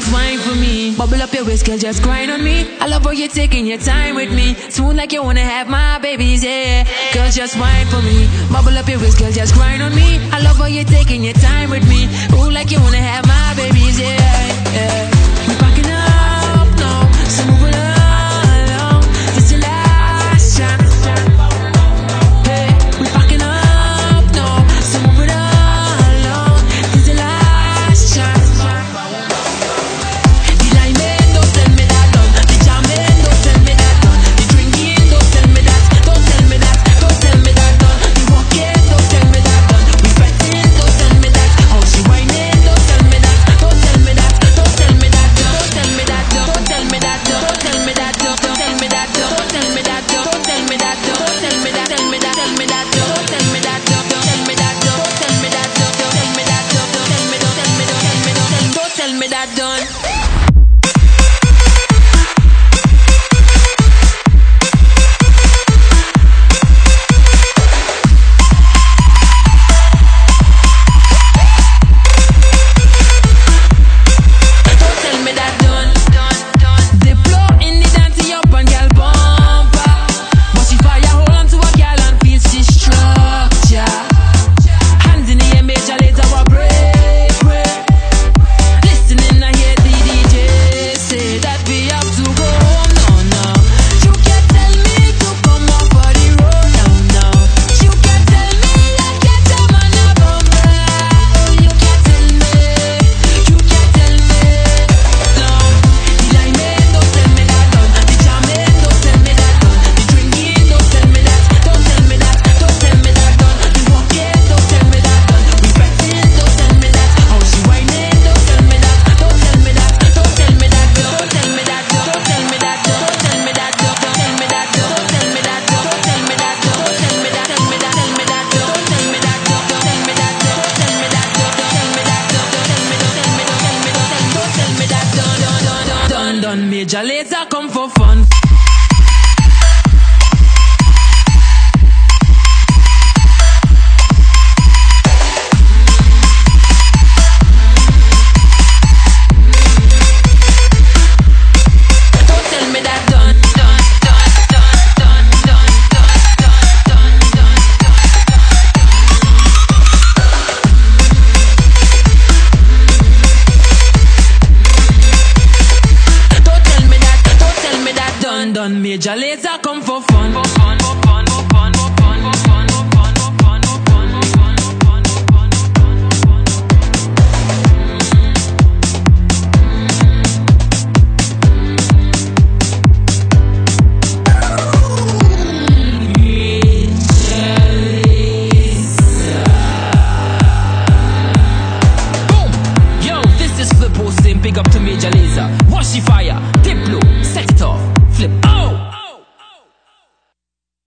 just wine for me. Bubble up your waist, girl, just grind on me. I love how you're taking your time with me. Smooth like you wanna have my babies, yeah. Girl, just wine for me. Bubble up your waist, girl, just grind on me. I love how you're taking your time with me. tell me that done. done Major Lazer come for fun. London Major Lazer come for fun, for fun, up to Major Lazer, Walshy Fire, Diplo, Sector flip. Oh!